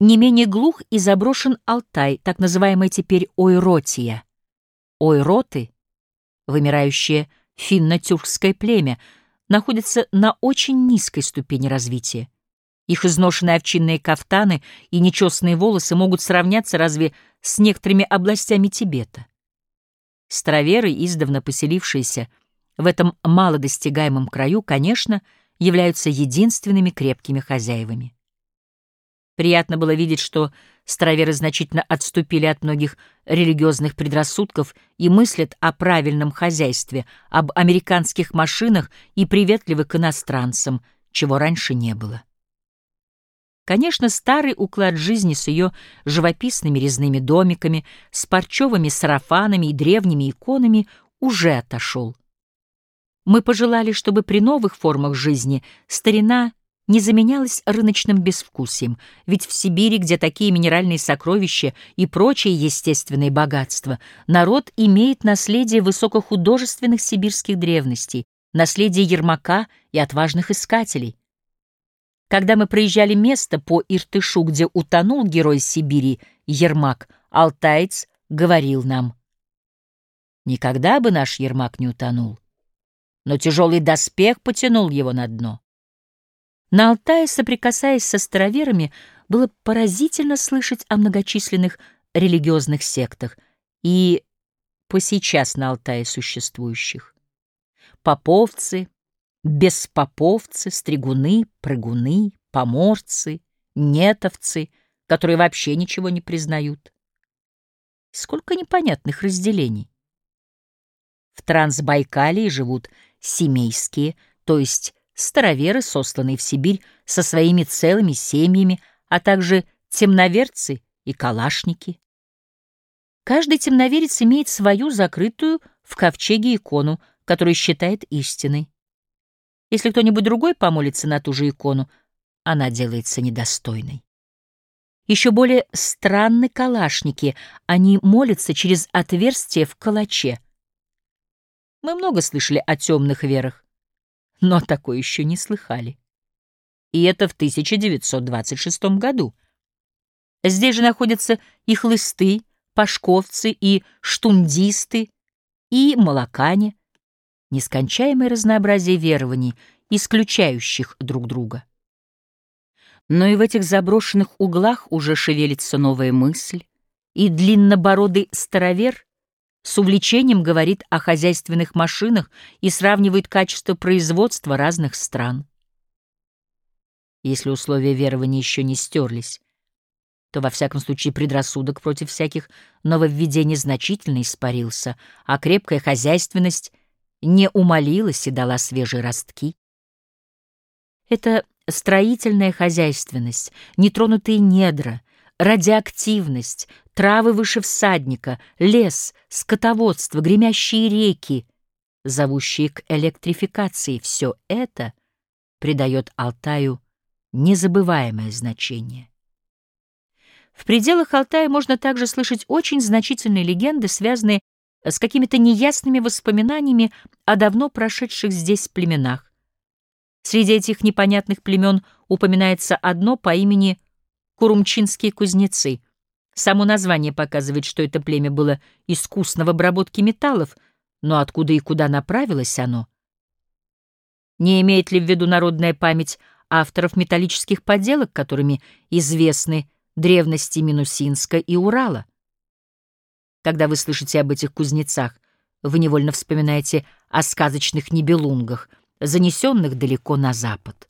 Не менее глух и заброшен Алтай, так называемая теперь Ойротия. Ойроты, вымирающее финно-тюркское племя, находятся на очень низкой ступени развития. Их изношенные овчинные кафтаны и нечесанные волосы могут сравняться разве с некоторыми областями Тибета. Староверы, издавна поселившиеся в этом малодостигаемом краю, конечно, являются единственными крепкими хозяевами. Приятно было видеть, что староверы значительно отступили от многих религиозных предрассудков и мыслят о правильном хозяйстве, об американских машинах и приветливы к иностранцам, чего раньше не было. Конечно, старый уклад жизни с ее живописными резными домиками, с парчевыми сарафанами и древними иконами уже отошел. Мы пожелали, чтобы при новых формах жизни старина не заменялась рыночным безвкусием, ведь в Сибири, где такие минеральные сокровища и прочие естественные богатства, народ имеет наследие высокохудожественных сибирских древностей, наследие Ермака и отважных искателей. Когда мы проезжали место по Иртышу, где утонул герой Сибири Ермак, алтаец говорил нам, «Никогда бы наш Ермак не утонул, но тяжелый доспех потянул его на дно». На Алтае, соприкасаясь со староверами, было поразительно слышать о многочисленных религиозных сектах и по сейчас на Алтае существующих. Поповцы, беспоповцы, стригуны, прыгуны, поморцы, нетовцы, которые вообще ничего не признают. Сколько непонятных разделений. В Трансбайкалии живут семейские, то есть староверы, сосланные в Сибирь со своими целыми семьями, а также темноверцы и калашники. Каждый темноверец имеет свою закрытую в ковчеге икону, которую считает истиной. Если кто-нибудь другой помолится на ту же икону, она делается недостойной. Еще более странны калашники, они молятся через отверстие в калаче. Мы много слышали о темных верах, но такое еще не слыхали. И это в 1926 году. Здесь же находятся и хлысты, пашковцы, и штундисты, и молокане — нескончаемое разнообразие верований, исключающих друг друга. Но и в этих заброшенных углах уже шевелится новая мысль, и длиннобородый старовер с увлечением говорит о хозяйственных машинах и сравнивает качество производства разных стран. Если условия верования еще не стерлись, то во всяком случае предрассудок против всяких нововведений значительно испарился, а крепкая хозяйственность — не умолилась и дала свежие ростки. Это строительная хозяйственность, нетронутые недра, радиоактивность, травы выше всадника, лес, скотоводство, гремящие реки, зовущие к электрификации — все это придает Алтаю незабываемое значение. В пределах Алтая можно также слышать очень значительные легенды, связанные с какими-то неясными воспоминаниями о давно прошедших здесь племенах. Среди этих непонятных племен упоминается одно по имени Курумчинские кузнецы. Само название показывает, что это племя было искусно в обработке металлов, но откуда и куда направилось оно? Не имеет ли в виду народная память авторов металлических поделок, которыми известны древности Минусинска и Урала? Когда вы слышите об этих кузнецах, вы невольно вспоминаете о сказочных небелунгах, занесенных далеко на запад.